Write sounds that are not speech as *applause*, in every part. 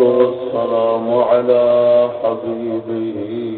والسلام على حبيبه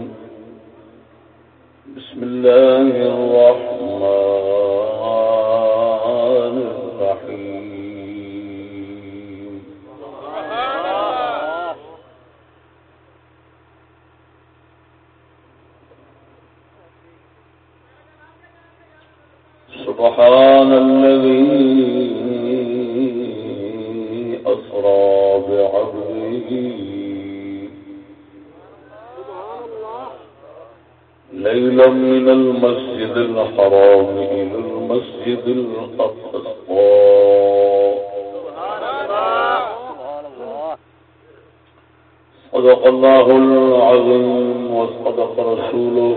صدق الله العظيم وصدق رسوله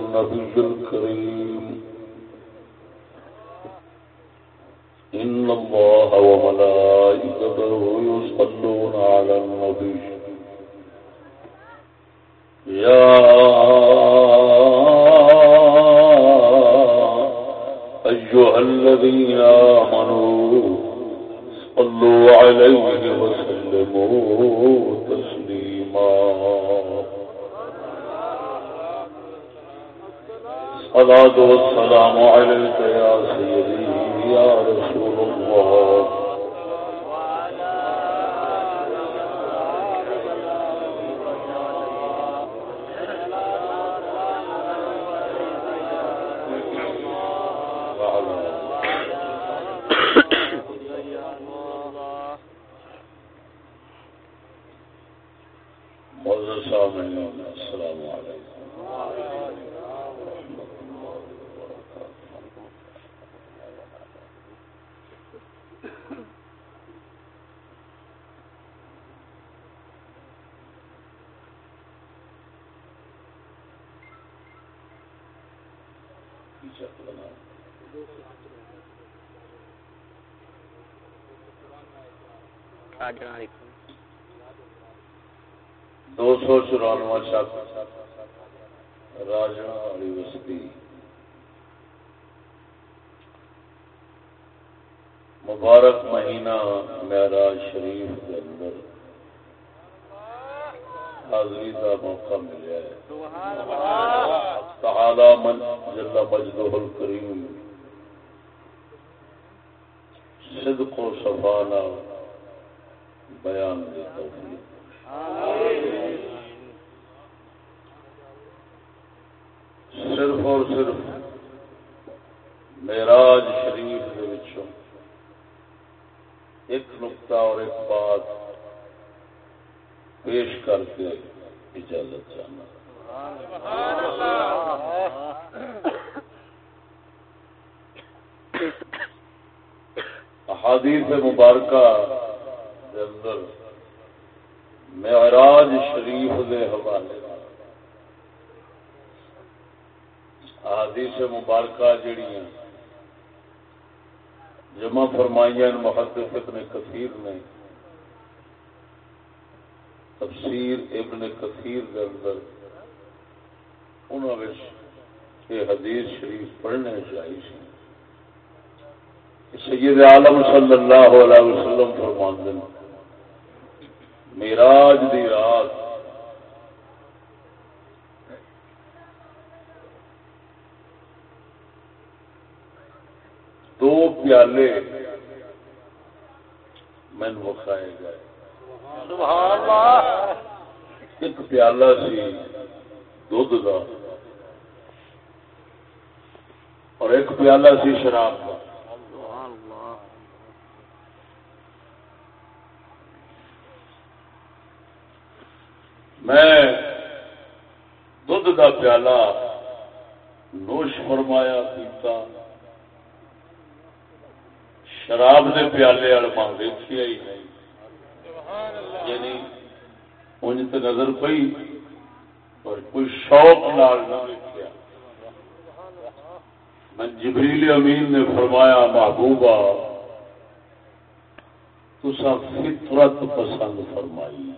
النبي الكريم. الصلاة والسلام عليك يا سيدي يا رسول الله معزز سامعین السلام علیکم دو سو چورانواں شک راجا والی بستی مبارک مہینہ معراج شریف کے اندر حاضری کا موقع ملیا ہے تعالی من جل مجدہ الکریم صدق و صفانہ بیان دی توفیق صرف اور صرف معراج شریف کے وچوں ایک نقطہ اور ایک بات پیش کر کے اجازت چاہنا۔ احادیث مبارکہ کے اندر معراج شریف دے حوالے احادیث مبارکہ جڑیاں جمع فرمائیاں محدث ابن کثیر نے تفسیر ابن کثیر کے اندر۔ انہوں نے حدیث شریف پڑھنے چاہیے سید عالم صلی اللہ علیہ وسلم فرماندے میراج دی رات دو پیالے من وکھائے گئے۔ ایک پیالہ سی دھد کا اور ایک پیالہ سی شراب کا میں دھد کا پیالہ نوش فرمایا پیتا۔ شراب کے پیالے والے ماں دیکھا ہی نہیں۔ یعنی انج نظر پئی اور کوئی شوق نال نہ دیکھا میں جبریل امین نے فرمایا محبوبہ تسا فطرت پسند فرمائی۔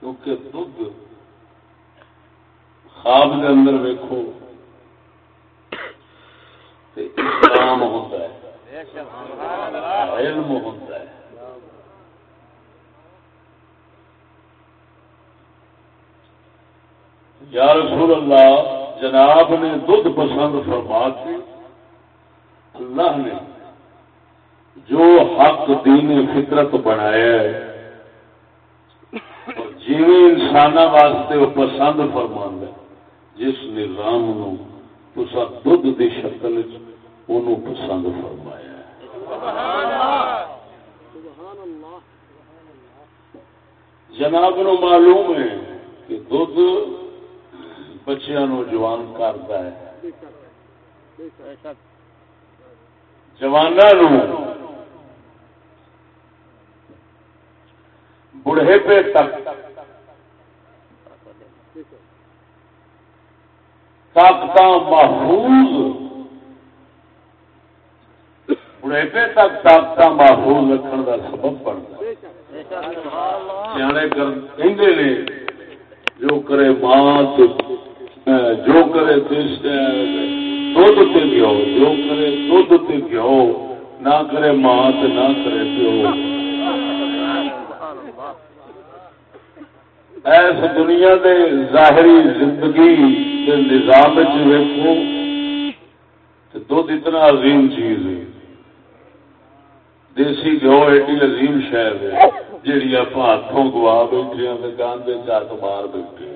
کیونکہ دھد خواب کے اندر ویکو اسلام ہوتا ہے۔ علم ہوتا ہے۔ یا رسول اللہ، جناب نے دھد پسند فرما کے اللہ نے جو حق دین فطرت بنایا ہے، اور جی انسان واسطے وہ پسند فرما جس نظام نو تسا دھد کی شکل پسند فرمایا جناب نو معلوم ہے کہ دھد بچیا نو جوان کرتا ہے۔ جوانا بڑھے پہ تک طاقت محفوظ بڑھےپے تک طاقت محفوظ رکھنے کا سبب بنتا سیانے کہ جو کرے ماں جو کرے دھد تے گیو، جو کرے دھد تے گیو، نہ کرے ماں نہ کرے پیو۔ ایس دنیا دے ظاہری زندگی کے نظام ویکو دھد اتنا عظیم چیز ہے۔ دیسی گو ایڈی عظیم شہر ہے، جیڑی آپ ہاتھوں گوا بیٹھے گاندے چات مار بیٹھے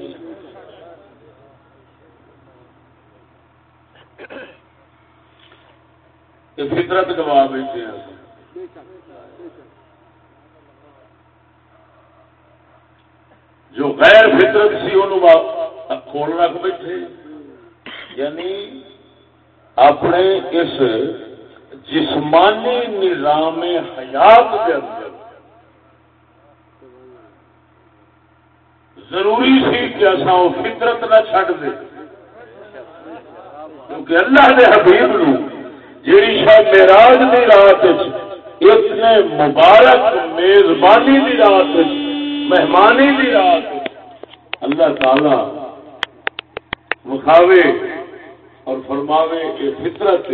فطرت گوا بیٹھے ہیں۔ جو غیر فطرت سی ان کھول رکھ بیٹھے یعنی اپنے اس جسمانی نظام حیات کے اندر۔ ضروری سی کہ اصا وہ فطرت نہ چڈ دے۔ کیونکہ اللہ دے حبیب نو جیڑی شاید میراج دی رات اتنے مبارک میزبانی دی رات مہمانی دی رات اللہ تعالی مکھاوے اور فرماوے کہ فطرت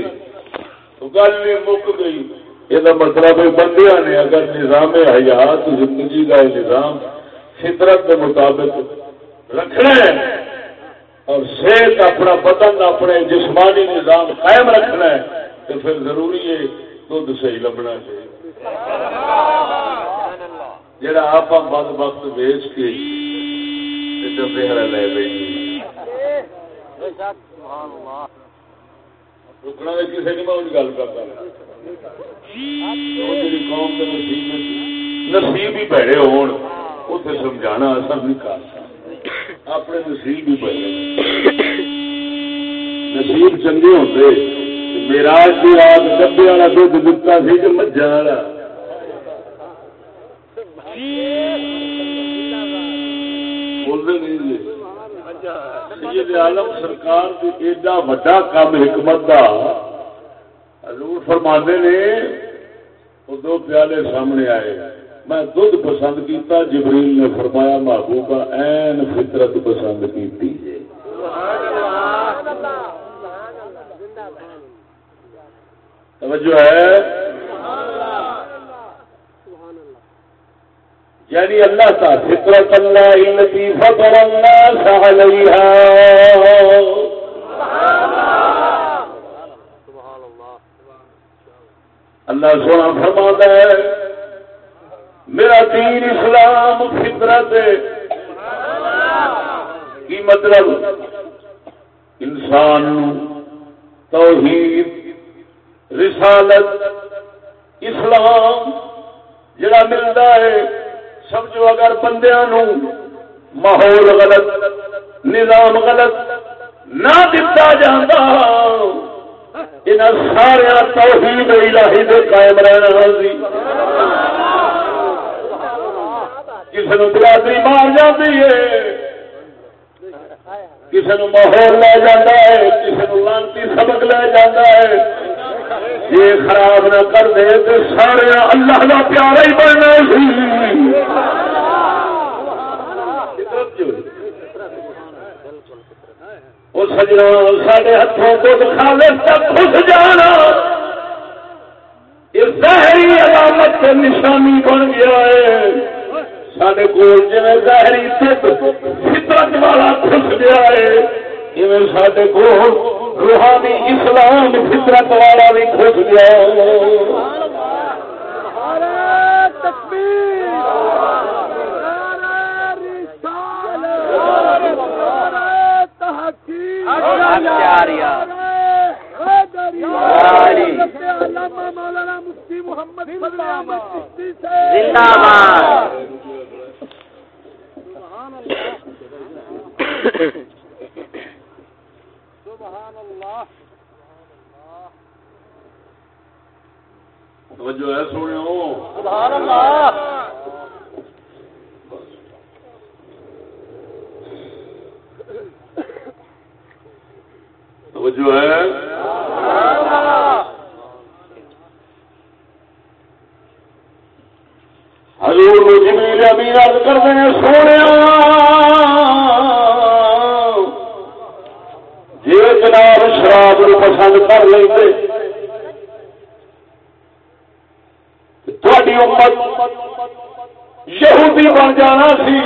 گل نہیں مک گئی۔ یہ مطلب بندیا نے، اگر نظام حیات، زندگی کا نظام فطرت کے مطابق رکھنا ہے اور صحت اپنا بدن، اپنے جسمانی نظام قائم رکھنا ہے، تو پھر ضروری ہے دھد صحیح لبنا چاہیے۔ جڑا آپ بد وقت ویچ کے ڈبے ہر لے بیٹھی رکنا میں کسی نہیں میں گل کرتا قوم کے نصیب نصیب ہی پیڑے ہون اتنے سمجھانا اصل نہیں کر اپنے نصیب ہی پیڑے نصیب چنگے ہوتے میراج کی رات ڈبے والا دھد دتا سی کہ مجھا والا بولتے نہیں جی سید عالم سرکار ایڈا وڈا کام حکمت کا حضور فرمانے نے وہ دو پیالے سامنے آئے۔ میں دھد پسند کیتا، جبریل نے فرمایا، محبوبہ این فطرت پسند کی توجہ ہے۔ یعنی اللہ کا فطرت اللہ التي فطر الناس عليها اللہ سونا فرما ہے، میرا دین اسلام فطرت کی مطلب؟ انسان توحید، رسالت، اسلام، جڑا ملتا ہے سمجھو اگر بندیا ماحول غلط، نظام غلط نہ دتا جاتا ان سارا توحید الہی دے قائم رہنا سی کسی نے برادری مار جاتی ہے کسی نے ماحول لے جاتا ہے کسی نے لانتی سبق لے جاتا ہے۔ یہ خراب نہ کر دے تو سارے اللہ کا پیارا ہی بننا سی۔ سجنا سارے ہاتھوں کو دکھاوے تک خوش جانا۔ یہ ظاہری علامت سے نشانی بن گیا ہے۔ سارے کول جی ظاہری فطرت والا خوش گیا ہے۔ جی سارے کول روحانی اسلام فطرت والا بھی خوش گیا مولانا مفتی محمد زندہ باد جو ہے سونے سبحان اللہ. جو ہے. حضور جمیل امین عرض کرتے ہیں سونے جی جناب شراب پسند کر لیں تھوڑی امت یہودی بن جانا سی۔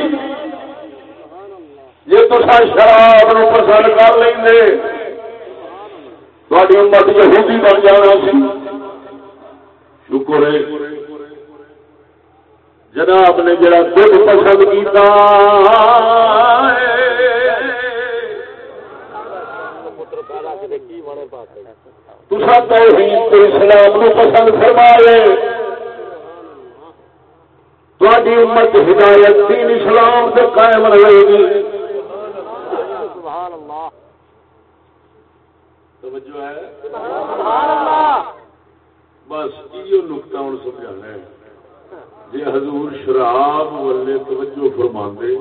جی تو شراب پسند کر لیں تھوڑی امت یہودی بن جانا سی۔ شکر جناب نے جڑا دکھ پسند کیتا تسا اسلام نو پسند فرمائے۔ امت ہدایت دین اسلام سے قائم رہے گی۔ توجہ ہے؟ بس یہ نقطہ ہوں سمجھانا ہے۔ جی حضور شراب والے توجہ فرما دے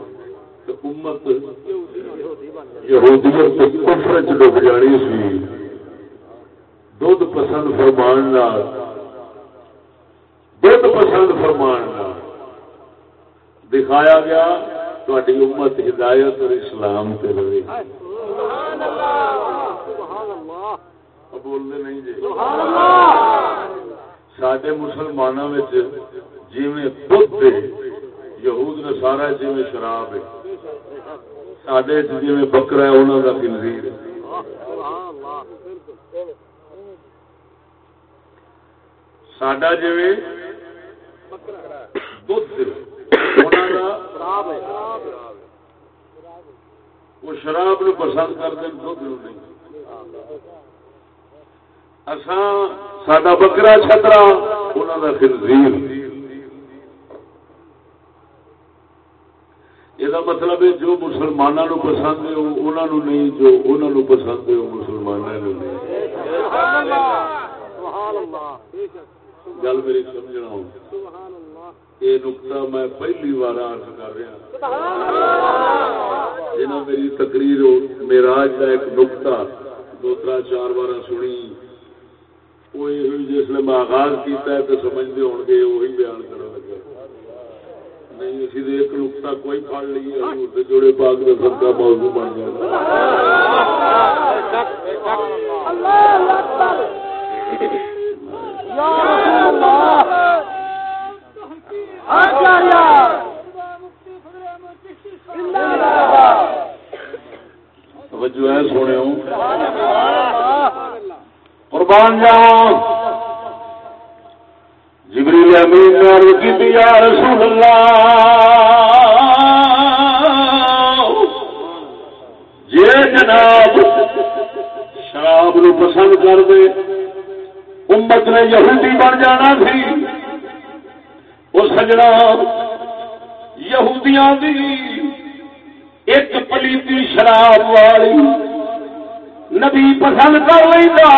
تو امت یہودیت کفر چ ڈب جانی سی۔ دھد پسند فرمان دھد پسند فرمان دکھایا گیا تاری امت ہدایت اور اسلام سے رہے۔ بولنے نہیں جی۔ سڈے مسلمانوں جی دھد یہود نے سارا جی شراب ہے۔ سڈے جی بکرا ہے انہوں کا کنزیر سڈا جی وہ شراب نو پسند کرتے دھد نہیں سڈا بکرا چھترا انہوں کا خنزیر یہ مطلب ہے جو مسلمانوں نو پسند ہے انہوں نہیں جو انہوں پسند ہے وہ مسلمانوں نہیں گل میری سمجھنا یہ نقطہ میں پہلی بار ارد کر رہا۔ جنہیں میری تقریر میراج کا ایک نقطہ دو تر چار بار سنی۔ وہ جس نے میں آغاز کیتا ہے تو سمجھتے ہو گے وہی بیان کرنے لگا نہیں اسی دے ایک نقطہ کوئی پڑھ لیے حضور جوڑے پاک کا سب کا موضوع بن جائے توجہ ہے، سونے قربان جاؤ جبریل امین نے عرض کی یا رسول اللہ جی جناب شراب نو پسند کر دے۔ امت نے یہودی بن جانا سی۔ وہ سجنا یہودیاں دی ایک پلیتی شراب والی نبی پسند کر لینا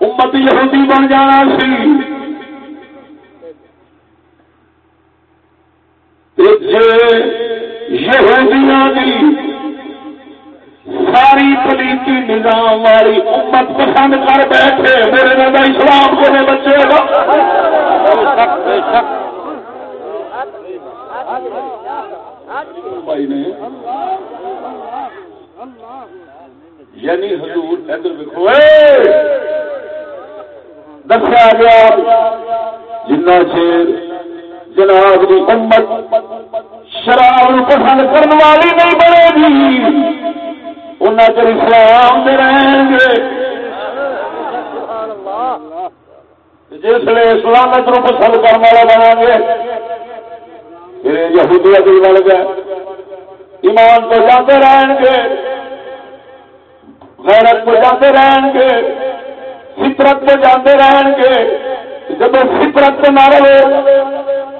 امت یہودی بن جانا سی۔ یہودیاں دی ساری پلیتی نظام والی امت پسند کر بیٹھے، میرے نام اسلام کو بچے گا۔ بھائی نے یعنی حضور ادھر دیکھو دسیا گیا جنا چیر جناب کی امت شراب پسند کرنے والی نہیں بنے گی۔ ان چر اسلام دے رہیں گے۔ جس نے اسلامت نو پسند کرنے والا بنا گے۔ پھر یہودیت بن گئے ایمان تو جاتے رہیں گے۔ غیرت کو جاتے رہیں گے۔ فطرت کو جاتے رہیں گے۔ جب فطرت نہ رہے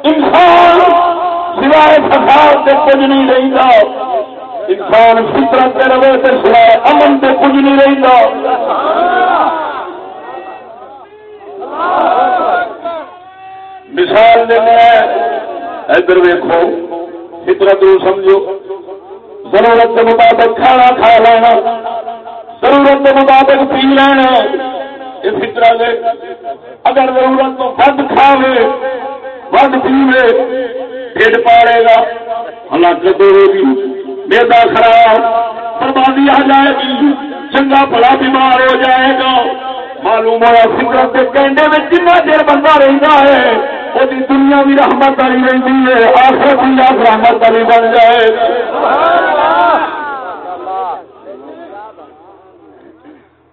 انسان سوائے فساد سے کچھ نہیں رہتا انسان فطرت سے رہے تو سوائے امن سے کچھ نہیں رہتا۔ مثال دینا ادھر ویکو فطرت سمجھو۔ ضرورت کے مطابق کھانا کھا لینا، ضرورت کے مطابق پی لینا۔ یہ فطرت ہے اگر ضرورت تو ود کھاوے، ود پیوے ڈیڈ پاڑے گا۔ ہلاکت ہوگی میدا خراب، بربادی آ جائے گی، چنگا بڑا بیمار ہو جائے گا۔ معلوم ہوا فکرت کے کینڈے میں جنہ دیر بندہ رہتا ہے، وہ دنیا بھی رحمت والی رہتی ہے آخر بھی آپ رحمت والی بن جائے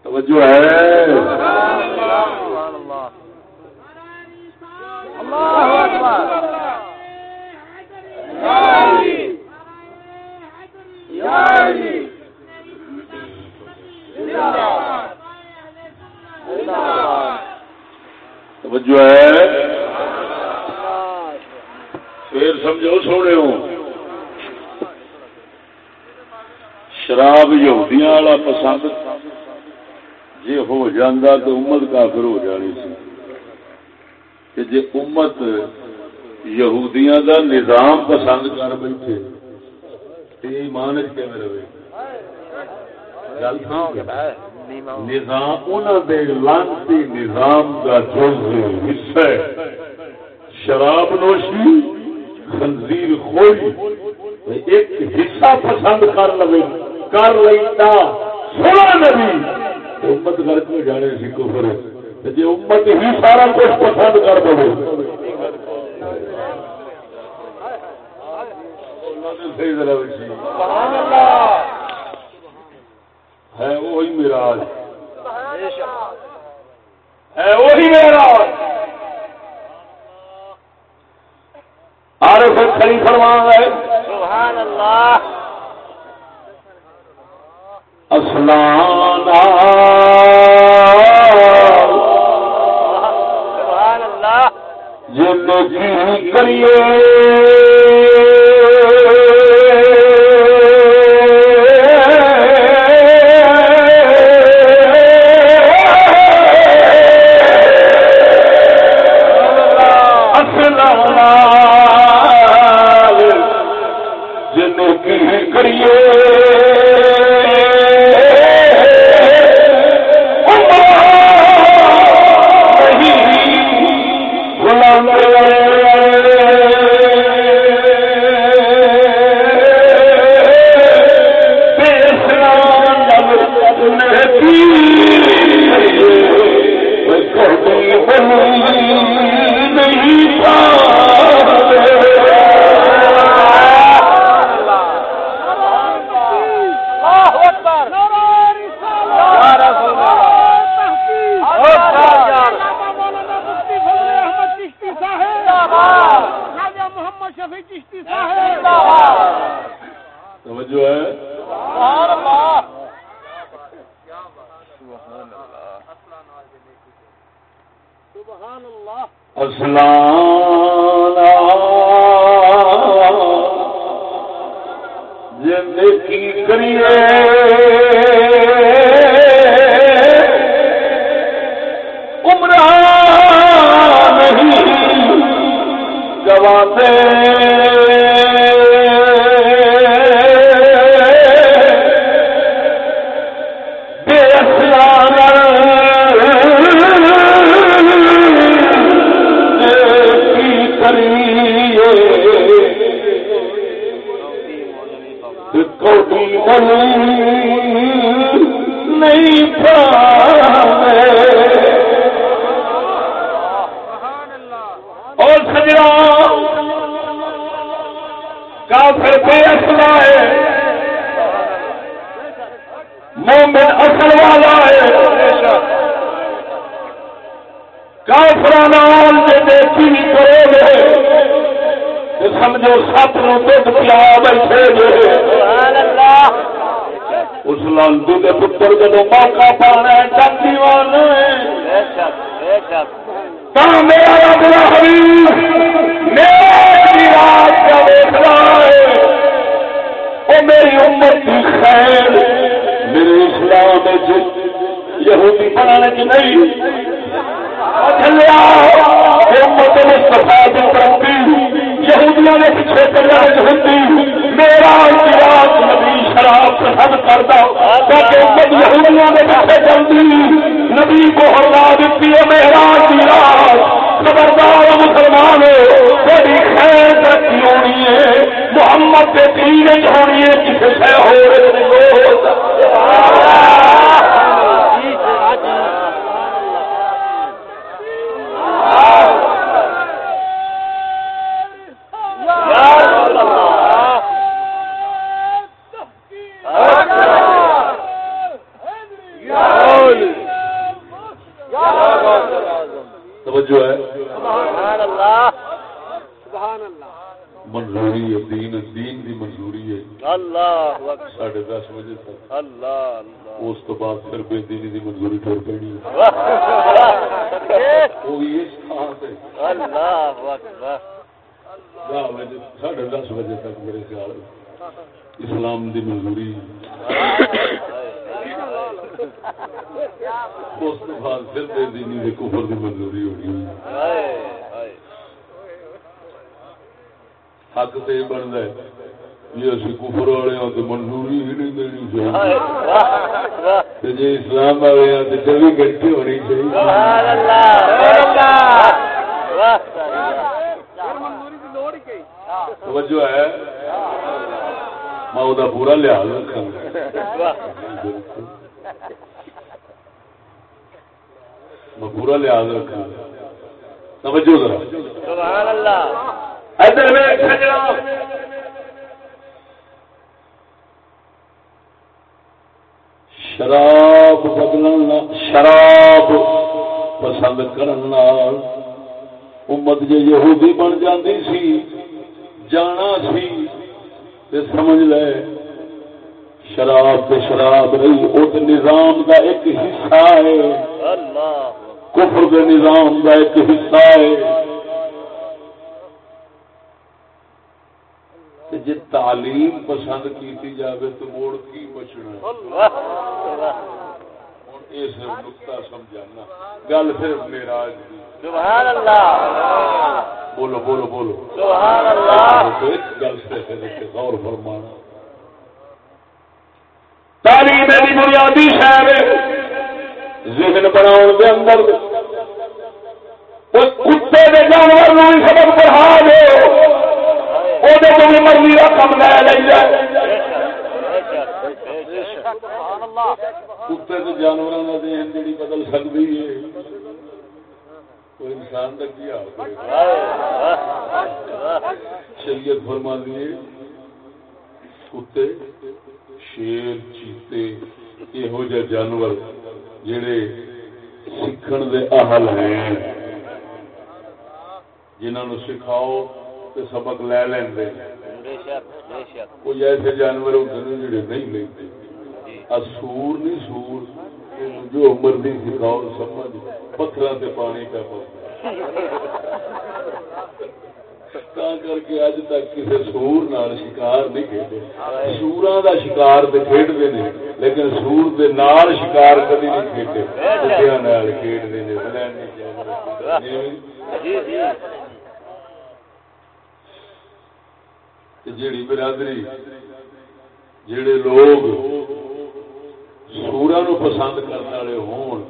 توجہ ہے۔ توجہ ہے۔ پھر سمجھو سونے ہو شراب یہودیاں والا پسند۔ جی ہو جاندہ تو امت کافر ہو جانی سی۔ کہ جی امت یہودیاں دا نظام پسند کر بیٹھے۔ ایمان رہے؟ گل نظام انہوں دے لانتی نظام کا جز حصہ ہے۔ شراب نوشی، خنزیر خوئی ایک حصہ پسند کر لے کر لیتا۔ سونا نبی۔ امت گرک میں جانے سی کفر؟ جی امت ہی سارا کچھ پسند کر دو ہے وہی میرا ہے وہی میرا آر پھر کھڑی فرمان ہے۔ سبحان اللہ اسلام سبحان اللہ جن کی کریے۔ کی کی کریے۔ نہیں اور سجنا کافر بے اصلا ہے۔ مومن اصل والا ہے۔ کافران دیکھی گے سمجھو سپ نو دھد پیا بیٹھے گے اس لانڈو کے پتر جب موقع پانا ہے تا میرا رب الحبیب میری رات کا دیکھ رہا ہے میری امت کی خیر میرے اسلام میں یہودی بنانے کی نہیں امت مصطفیٰ کی ترقی۔ یہودیاں نے پیچھے چلنے ہوتی میرا امتیاز نبی شراب پسند کرتا تاکہ امت یہودیاں نے پیچھے چلتی نبی کو ہروا دیتی ہے میرا امتیاز خبردار مسلمان بڑی خیر ترقی ہونی ہے۔ محمد کے دین ہونی ہے کسی سے ہو رہے توجہ ہے۔ سبحان اللہ منظوری ہے دین دین دی منظوری ہے۔ اللہ ساڑھے دس بجے تک۔ اللہ اللہ۔ اس تو بعد پھر بے دینی دی منظوری ٹر پینی ہے۔ وہ بھی اس تھان سے اللہ اکبر۔ دس بجے ساڑھے دس بجے تک میرے خیال اسلام دی منظوری اس تو بعد پھر بے دینی دی کفر دی منظوری ہونی ہے حق تو یہ بنتا ہے۔ جی اسی کفر والے ہاں تو منظوری ہی نہیں دینی چاہیے۔ جی اسلام والے ہاں تو چوبی گھنٹے ہونی چاہیے۔ توجہ ہے۔ میں وہ پورا لحاظ رکھا۔ واہ میں پورا لحاظ رکھا۔ توجہ ذرا۔ سبحان اللہ۔ ادھر ویکھ سجنا شراب بدلنا شراب پسند کرن امت جو یہودی بن جاندی سی جانا سی۔ تے سمجھ لے، شراب تے شراب رہی او تے نظام دا ایک حصہ ہے۔ اللہ کفر دے نظام دا ایک حصہ ہے۔ تے جے تعلیم پسند کیتی جاوے تو موڑ کی بچنا ہے۔ اس نقطہ سمجھانا۔ گل پھر میرا سبحان اللہ۔ بولو بولو بولو۔ سبحان اللہ۔ تو ایک گل سے غور فرمانا۔ تعلیم دی بنیادی شہر ذہن بناؤ دے اندر اس کتے دے جانور نو سبق پڑھا دو۔ وہ تو بھی مرضی کا کم لے لے جائے کتے کے جانوروں کا ذہن جڑی بدل سکتی ہے۔ کوئی انسان کا کیا شریعت فرما دیے کتے شیر چیتے یہو جہ جانور جڑے سیکھن دے اہل ہیں جنہوں نے سکھاؤ تو سبق لے شک کوئی ایسے جانور ہوتے ہیں جڑے نہیں لیتے سور نہیں سور؟ جو مرضی سکھاؤ سمجھ پتھر سے پانی پہ پاؤ کر کے اج تک کسی سور نال شکار نہیں کھیڈے سورا دا شکار تے کھیڈتے ہیں لیکن سور دے نال شکار کدی نہیں کھیڈے کتیاں نال کھیڈتے ہیں جیڑی برادری جڑے لوگ سورا نو پسند کرنے والے ہون،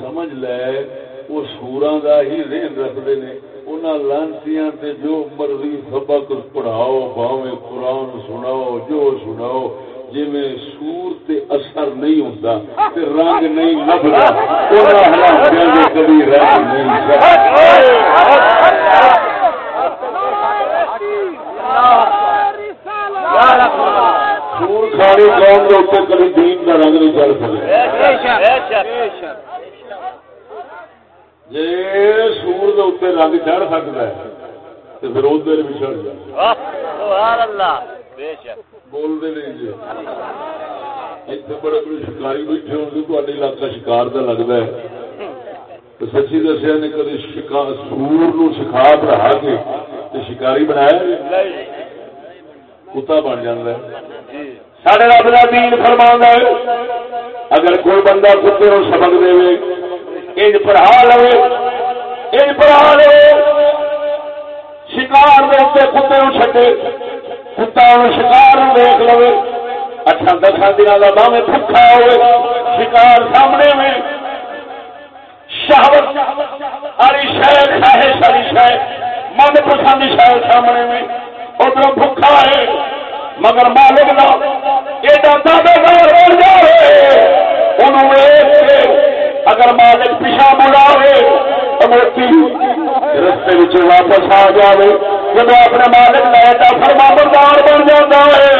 سمجھ لے، وہ سورا دا ہی ذہن رکھتے ہیں۔ انہاں لانتیاں تے جو مرضی سبق پڑھاؤ، باویں قرآن سناؤ، جو سناؤ جی میں سور تے اثر نہیں ہوتا تے رنگ نہیں لبدا، انہاں ہلانتیاں دے کبھی رنگ نہیں سکتا سور کھانے قوم کے اوپر کبھی دین کا رنگ نہیں چڑھ سکتا۔ جی سور کے اتنے رنگ چڑھ سکتا ہے تو پھر ادھر بھی چڑھ جائے۔ بولتے نہیں جی اتنے بڑے بڑے شکاری بیٹھے ہوتے تو علاقہ شکار کا لگتا ہے۔ تو سچی دسیا نے کدی شکار سور نو سکھا پڑھا کے تو شکاری بنایا کتا بن ہے۔ جی۔ سارے رب کا دین فرما ہے اگر کوئی بندہ کتے نو سبق دے انج پڑھا لو انج پڑھا لو شکار دے اتنے کتے نو چھڈے کتا شکار دیکھ لو اٹھا دسا دن کا باہیں بھوکا ہوئے شکار سامنے میں شہوت ہری شہر خواہش ہری شہر من پسند شہر سامنے میں ادھر بھوکا ہے مگر مالک دا ایڈا دادا دار ہو جائے انہوں ویخ کے اگر مالک پیچھا بلاوے، تو موتی رستے وچ واپس آ جائے جب اپنے مالک کا ایڈا فرما بردار بن جاتا ہے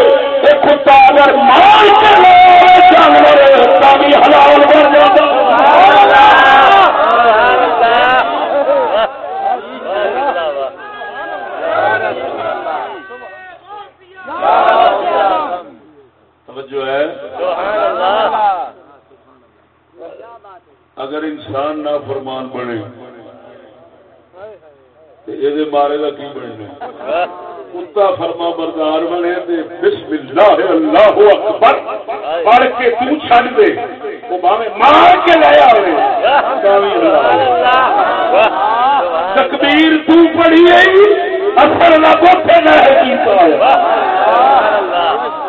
یہ کتا اگر مال کے لائے جانور تا حلال بن جاتا ہے سبحان اللہ سبحان اللہ توجہ ہے. اگر انسان نہ فرمان بنے یہ مارے کا کی بننا؟ کتا فرما بردار بنے بسم اللہ اللہ اکبر، پڑھ کے تو چھڑ دے۔ وہ باویں مار کے لے آوے۔ تکبیر تو پڑھی ہے اثر نہ کوتے نہ ہے کیتا ہے سبحان اللہ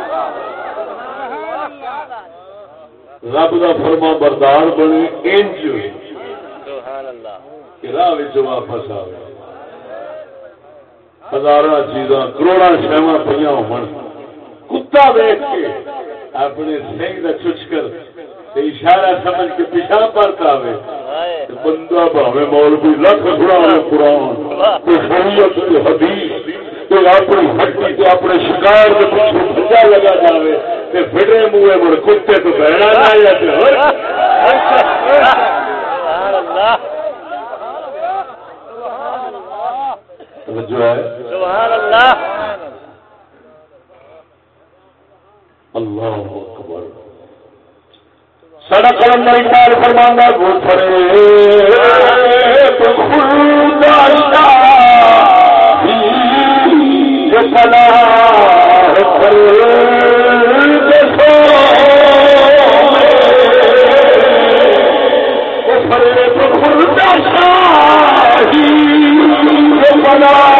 رب دا فرما بردار بنے انج راہ واپس ہزار چیزاں کروڑا پہ کتا دیکھ کے اپنے سنگ کا چچ کر تے اشارہ سمجھ کے پیچھا پرت بندہ بھاوے مولوی لکھ قرآن شریعت حدیث۔ اپنی ہڈی اپنے شکار کے پیچھے لگا جاوے۔ تے پھڑے منہ مڑ کتے تو بہنا نہ یا تے ہور سبحان اللہ۔ توجہ ہے۔ سبحان اللہ۔ اللہ اکبر۔ سڑک اندر اقبال فرمانا گھر اسے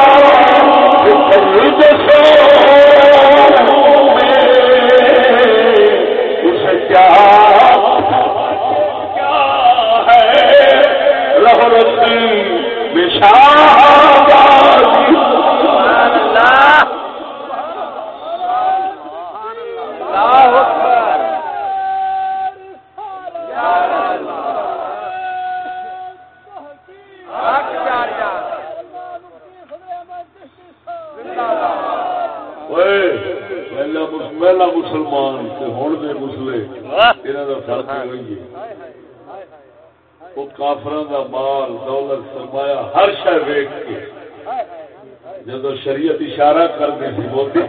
موتی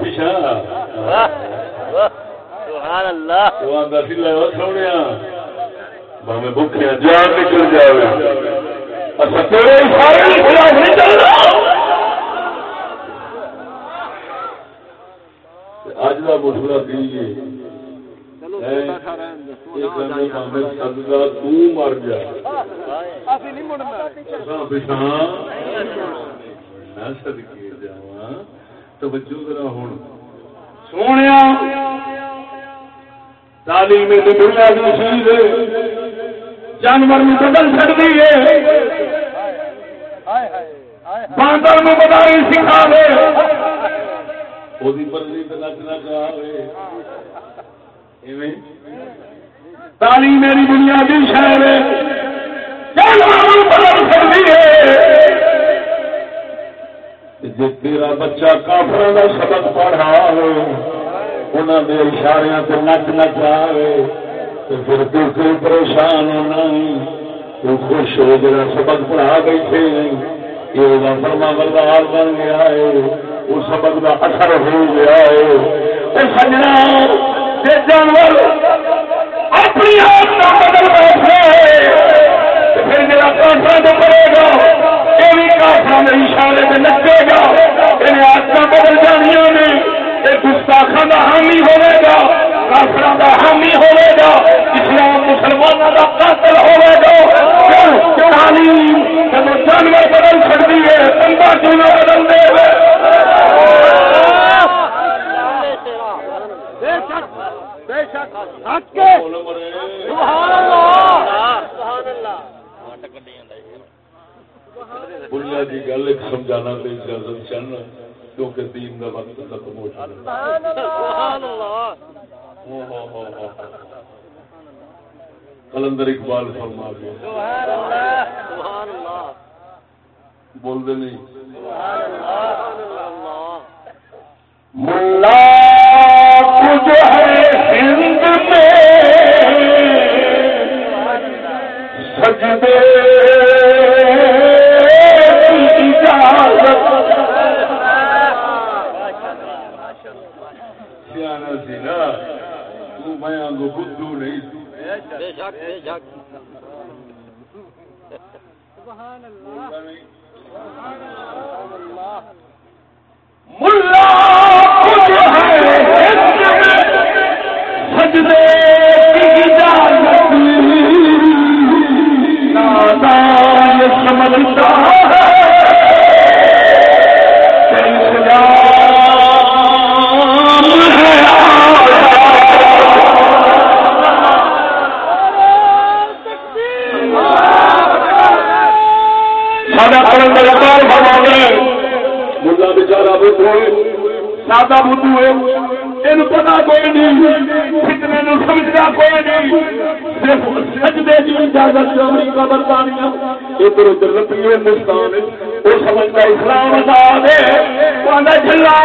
واہ سبحان اللہ۔ وہ آندا سی لے سونیا میں بھوکے جان نکل جائے اچھا تیرے اشارے کے خلاف نہیں چلنا۔ اج کا مسئلہ کی مر جا۔ توجہ ذرا ہوں سونے تعلیم بنیادی چیز جانور میں بدل سکتی ہے۔ باندر میں بدائی سکھا دے مرضی نچنا چاہے تعلیم میری بنیادی شہر ہے۔ جانور میں بدل سکتی ہے۔ جی تیرا بچہ کافر کا سبق پڑھا ہو انہوں نے اشارے سے نچ نچ آئے تو پھر تو کوئی پریشان ہونا تو خوش ہو جا سبق پڑھا بیٹھے یہ فرما بردار بن گیا ہے۔ وہ سبق کا اثر ہو گیا ہے۔ سجنا جانور، اپنی آپ کا بدل بیٹھے۔ پھر میرا کافر کرے گا کلندر اقبال فرما گیا بول دے نہیں۔ ملا جو ہے ہند میں۔ سجدے تو میں آگو بدھو نہیں. تو ملا خود ہے سجدے کی اجازت نادان سمجھتا ہے سادہ بدھ ہوئے یہ پتا کوئی نہیں فتنے نو سمجھنا کوئی نہیں صرف سجدے کی اجازت امریکہ برطانیہ ادھر ادھر رپیے ہندوستان وہ سمجھتا اسلام آزاد ہے وہ چلا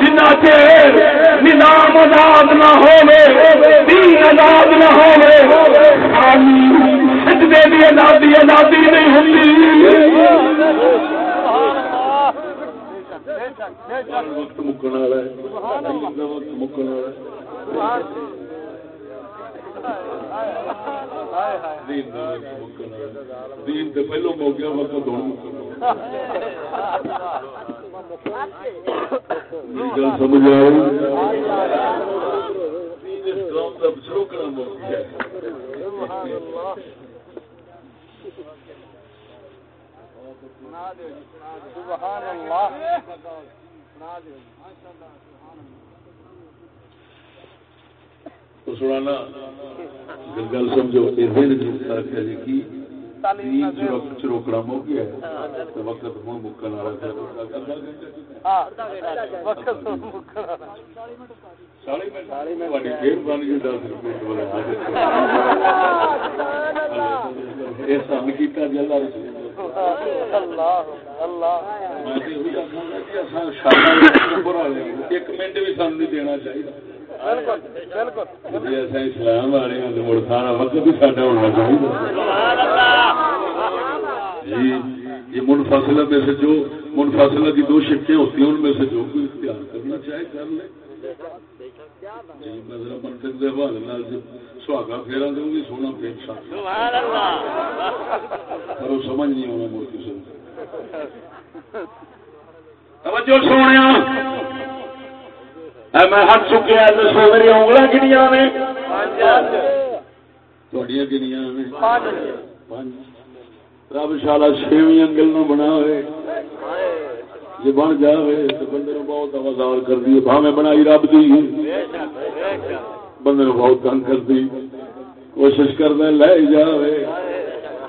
جنا چیر نظام آزاد نہ ہوے دین آزاد نہ ہوے سجدے کی آزادی آزادی نہیں ہوتی وقت مکن والا ہے۔ وقت مکن والا دین تو پہلو مو گیا وقت ہوں گل سمجھ آئی اسلام کا چھوکرا موقع ہے۔ سبحان اللہ تو سنانا گل سمجھو کی چروکڑا مو گیا وقت ہوں مکن مہربانی دس روپئے سن کیا جلا ایک منٹ بھی سن نہیں دینا چاہیے اسلام والے ہیں تو مڑ سارا وقت بھی ساڈا ہونا چاہیے جی یہ میں سے جو منفصل کی دو شکیں ہوتی ہیں ان میں سے جو کوئی اختیار کرنا چاہے کر لے جی میں ذرا منطق حوالے سہاگا پھیرا دوں گی سونا پھیر سکتا سبحان اللہ پر وہ سمجھ نہیں مڑ کسی توجہ سونے میں ہٹ چکیا دسو میری نے تھوڑیاں کنیاں نے پانچ رب شالا چھویں انگل نہ بنا جی بن جائے تو بندے بہت آوازار کر دی بھاویں بنائی رب دی بندے نو بہت تنگ کر دی کوشش کرنا لے جائے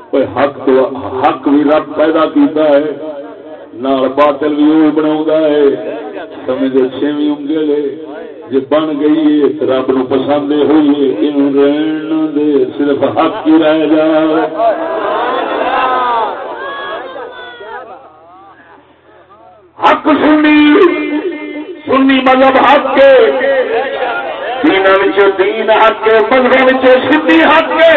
کوئی حق تو حق بھی رب پیدا کیتا ہے۔ نال باطل بھی وہ بنا ہے۔ سمجھو چھویں انگل ہے۔ جی بن گئی ہے رب نو پسند ہوئی ہے۔ انہوں رہن دے، صرف حق ہی رہ جائے حق سنی۔ سنی مذہب حق کے دین دین حق کے مذہب سدھی حق کے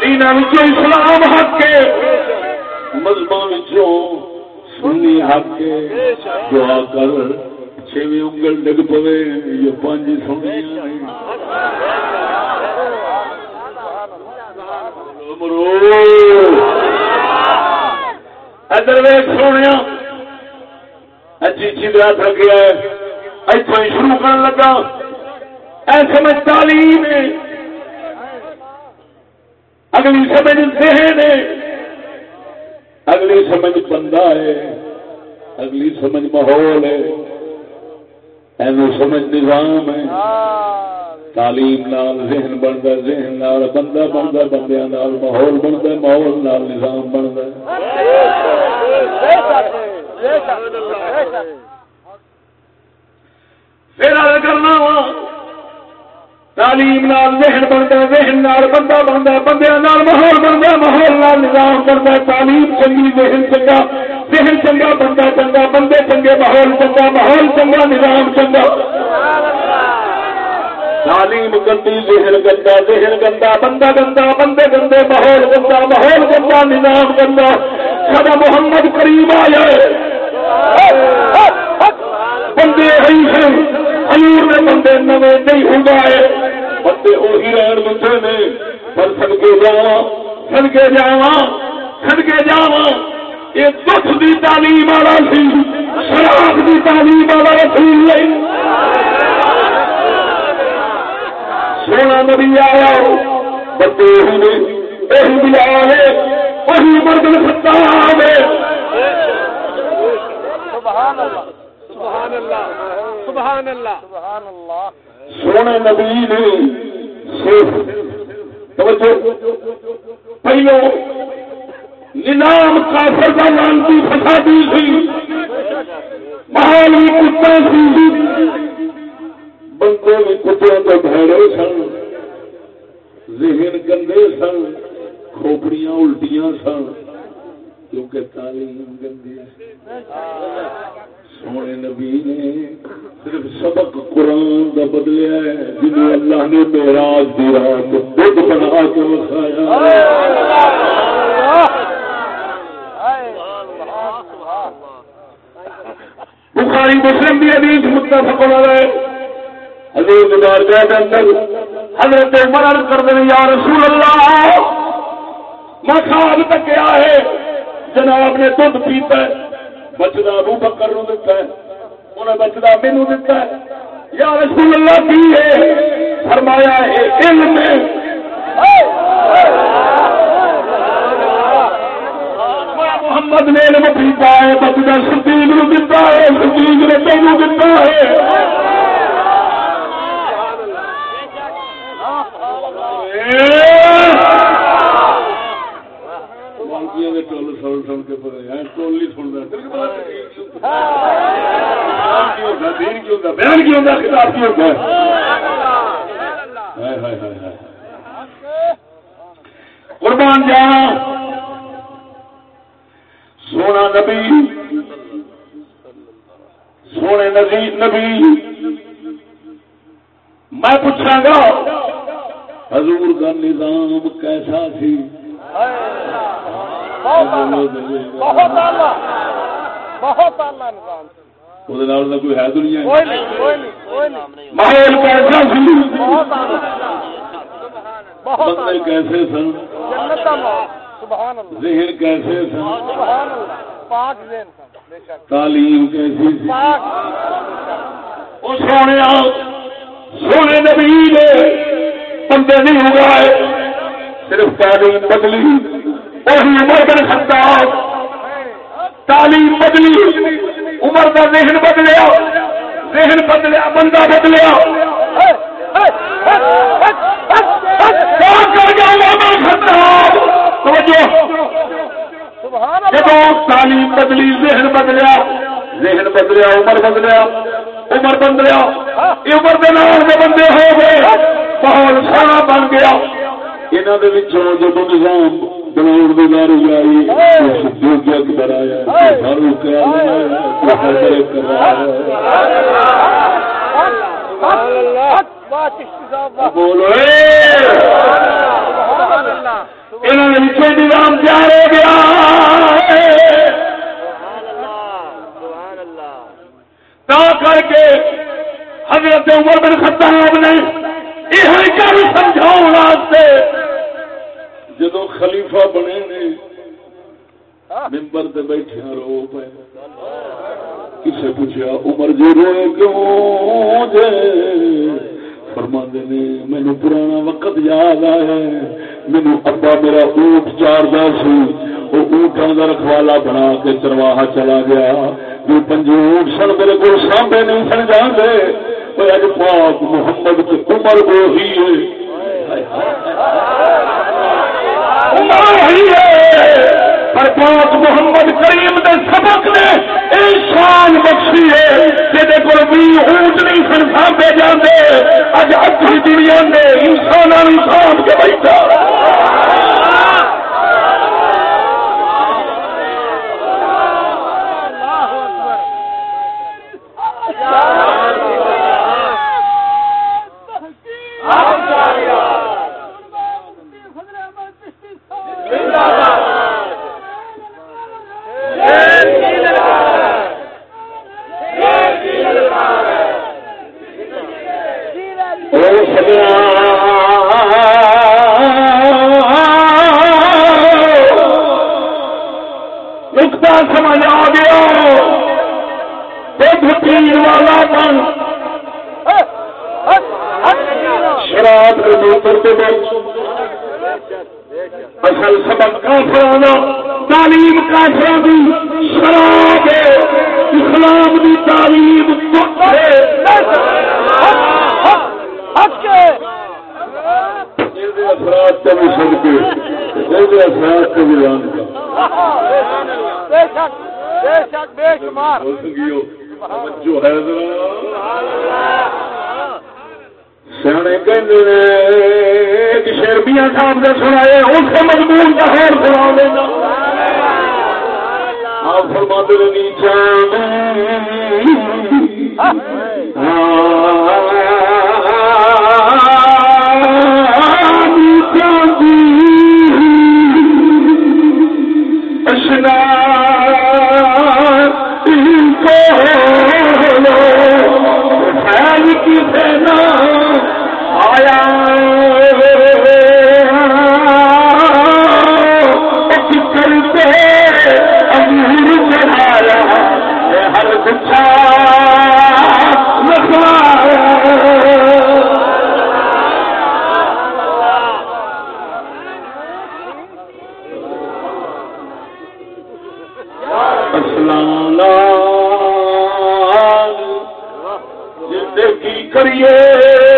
دین اسلام حق کے مذہب سنی حق کے دعا کر، چھویں انگل ڈگ پوے، یہ پانچ سنیا ادھر ویک سونے اچھی اچھی رات رکھا اتوں ہی شروع کرنے لگا ایسے میں تعلیم ہے اگلی سمجھ ذہن ہے اگلی سمجھ بندہ ہے اگلی سمجھ ماحول ہے اینو سمجھ نظام ہے تعلیم نال ذہن بنتا ذہن نال بندہ بنتا بندے نال ماحول بنتا ماحول نال نظام بنتا پھر کرنا وا تعلیم نال ذہن بنتا ذہن نال بندہ بنتا بندے نال ماحول بنتا ماحول نال نظام بنتا تعلیم چنگی ذہن چنگا ذہن چنگا بندہ چنگا بندے چنگے ماحول چنگا ماحول چنگا نظام چنگا تعلیم گندی ذہن گندا ذہن گندا بندہ گندا بندے گندے ماحول گندا ماحول گندا نظام گندا سدا محمد کریم آیا بندے ہی سن حضور نے بندے نوے نہیں ہوں بندے وہی رہن بچے نے۔ پر سدکے جاوا سدکے جاوا سدکے جاوا یہ دکھ دی تعلیم والا سی، شراب دی تعلیم والا رسول نہیں۔ سونا نبی آیا، بندے وہی نے وہی بلال ہے، وہی مرد خطاب ہے۔ سبحان اللہ۔ سبحان اللہ. سبحان اللہ. سبحان اللہ سونے نبی نے صرف توجہ. پہلو، نظام کافر کا لانتی فسادی سی ماحول بھی کتا سی بندے بھی کتوں کے بھڑے سن. ذہن گندے سن. کھوپڑیاں الٹیاں سن. کیونکہ تعلیم گندی سونے نبی نے صرف سبق قرآن کا بدلیا ہے، جنہیں اللہ نے میراج دی رات دودھ بنا کے وسایا بخاری مسلم بھی حدیث متفق علیہ۔ حضور مبارکہ کے اندر حضرت عمر عرض کر دیں، یا رسول اللہ میں خواب تک کیا ہے جناب نے دودھ پیتا ہے۔ بچتا ابو بکر نو دیتا ہے انہیں بچتا مینو دیتا ہے۔ یا رسول اللہ کی ہے؟ فرمایا ہے، علم محمد نے علم پیتا ہے بچتا صدیق نو دیتا ہے، صدیق نے تینو دیتا ہے۔ ٹول سن سن کے پڑے ٹول نہیں سنتا دین کی ہوتا بیان کی ہوتا خطاب کی ہوتا ہے قربان جانا سونا نبی سونے نبی نبی میں پوچھا گا حضور کا نظام کیسا سی بہت بہت نظام۔ کوئی ہے دنیا ماحول کیسا سی بندے کیسے سن ذہن کیسے سن تعلیم کیسی سی پاک وہ سونے سونے نبی نے بندے نہیں اگائے صرف تعلیم بدلی وہی عمر بن خطاب۔ تعلیم بدلی، عمر کا ذہن بدلیا ذہن بدلیا، بندہ بدلیا۔ جب تعلیم بدلی، ذہن بدلیا ذہن بدلیا، عمر بدلیا عمر بدلیا۔ عمر کے نام کے بندے ہو گئے، ماحول سارا بن گیا۔ یہاں کے جب نظام بناؤ صدیق فاروق حیدر بولو انہوں نے نظام تیار ہو گیا۔ تا کر کے حضرت عمر بن خطاب نے یہ سمجھاؤ واسطے جدو خلیفہ بنے نے، ممبر تے بیٹھے رو پے۔ کسے پوچھا عمر جی روئے کیوں جے؟ فرماندے نے، مینو پرانا وقت یاد آیا مینو ابا میرا اونٹ چاردا سی۔ وہ اونٹاں دا رکھوالا بنا کے چرواہا چلا گیا۔ جو پنجی اونٹ سن، میرے کو سامنے نہیں سن جاندے۔ وہ اج پاک محمد تے عمر وہی ہے۔ عمر ہے۔ پر پاک محمد کریم دے سبق نے انسان بخشی ہے۔ جہد کو بھی اونٹ نہیں سن سانبے جانے اج اچھی دنیا نے انساناں نوں کے بیٹھا۔ زندگی کریے۔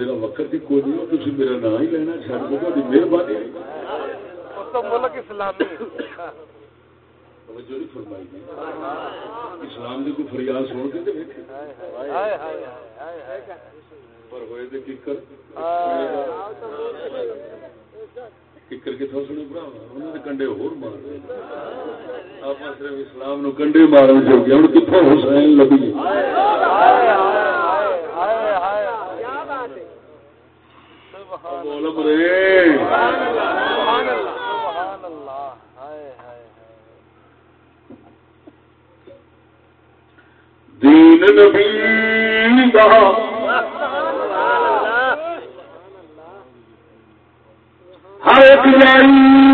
میرا وقت ہی کوئی نہیں ہو تھی میرا نام ہی لینا چھڑ دو تھوڑی مہربانی۔ تو گئی اسلام کی کوئی فریاد سن کے تو پر ہوئے تے ککر ککر کتوں سنے برا انہوں نے کنڈے ہور مار آپ صرف اسلام نو کنڈے مارن جو گیا ہن کتوں حسین لبی دین نبی دا ہر ایک جاری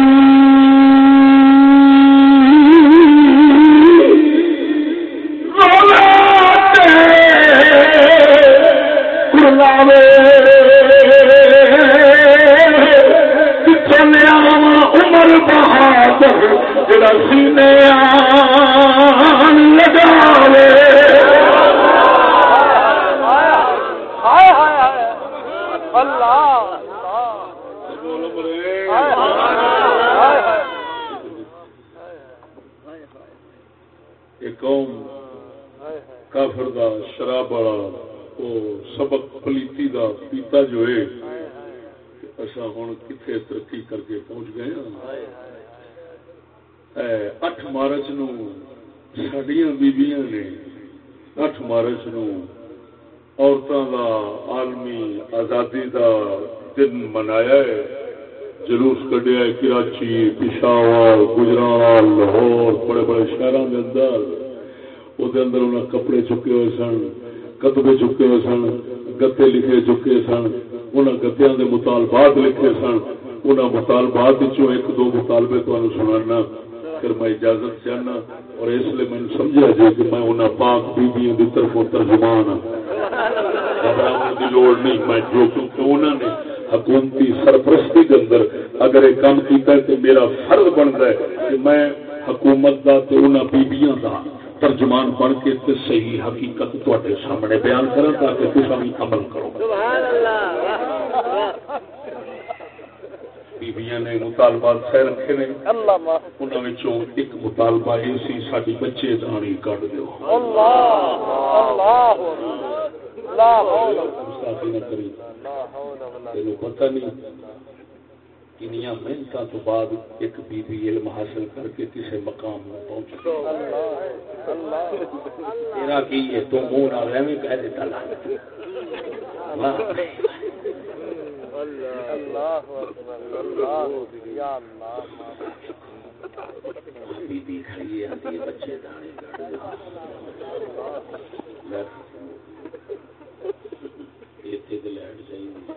کتبے چکے سن گتے لکھے چکے سن انہیں گتیا کے مطالبات لکھے سن انہیں مطالبات ایک دو مطالبے تمہیں سنانا پھر میں اجازت چاہنا اور اس لیے میں سمجھا جی کہ میں انہیں پاک بیبیوں کی طرف ترجمان ہوں گھبرانے کی لوڑ نہیں میں جو کیونکہ انہوں نے حکومتی سرپرستی کے اندر اگر یہ کام کیتا ہے تو میرا فرض بنتا ہے کہ میں حکومت دا تو انہوں بیبیاں دا ترجمان بن کے تے صحیح حقیقت تے سامنے بیان کروں تاکہ تم بھی عمل کرو۔ بیبیاں نے مطالبات سہ رکھے نے۔ انہوں ایک مطالبہ یہ سی ساری بچے دانی کٹ دو گستاخی نہ کری تینوں پتہ نہیں۔ کنیا محنتوں تو بعد ایک بی بی علم حاصل کر کے کسی مقام میں پہنچ تیرا کی ہے تو منہ نہ رہے کہہ دیتا بی بی کھڑی ہے بچے دانے اتنے تو لائٹ چاہیے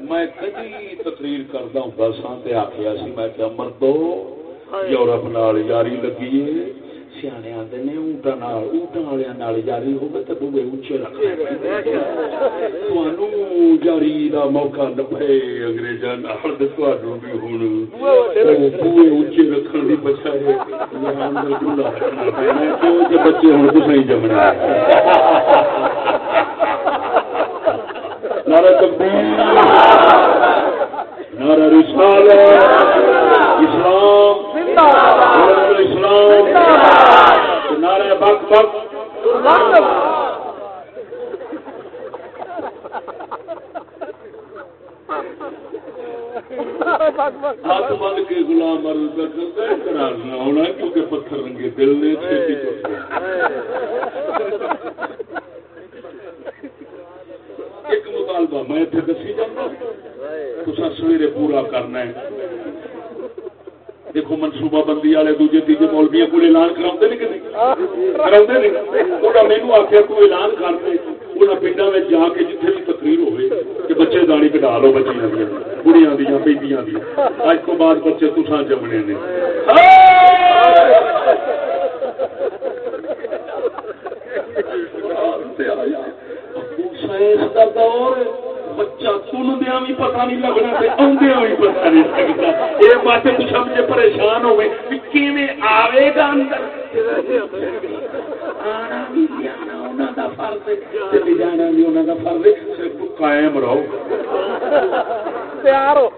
میں کدی تقریر کردا ہوں سا آخیا سی، میں کہ مردو یورپ نال یاری لگی سیانے آتے نے اونٹا نال اونٹا والے یاری ہوگی تو بوے اچے رکھ جاری دا موقع نہ پے بھی بوے اچے رکھن دی بچائے بچے ہن تسیں ہی جمنا نعرہ تکبیر۔ نعرہ رسالت۔ اسلام۔ اسلام نعرہ بک بک ہاتھ بند کے غلام عرض کرتا ہے اعتراض نہ ہونا کیونکہ پتھر رنگے دل نے چھیتی ٹوٹ گیا ایک مطالبہ میں اتنے دسی جانا تصا سویرے پورا کرنا ہے۔ دیکھو منصوبہ بندی والے دوجے تیجے مولوی کو اعلان کراؤ نہیں کہ نہیں کراؤ نہیں۔ وہ مینو آخیا کو اعلان کرتے انہیں پنڈا میں جا کے جتنے بھی تقریر ہوئے۔ دانی کٹا لو بچیاں دیا کڑیاں دیا بیبیاں دیا اج تو بعد بچے تسان جمنے نے سائنس کا دور بچہ سندیا بھی پتا نہیں لگنا آدھا بھی پتا نہیں لگتا یہ بات تو سمجھے پریشان ہوئے آئے گا اندر آنا بھی جانا انہوں کا فرض ہے جانا بھی انہوں کا فرض ہے صرف قائم رہو تیار ہو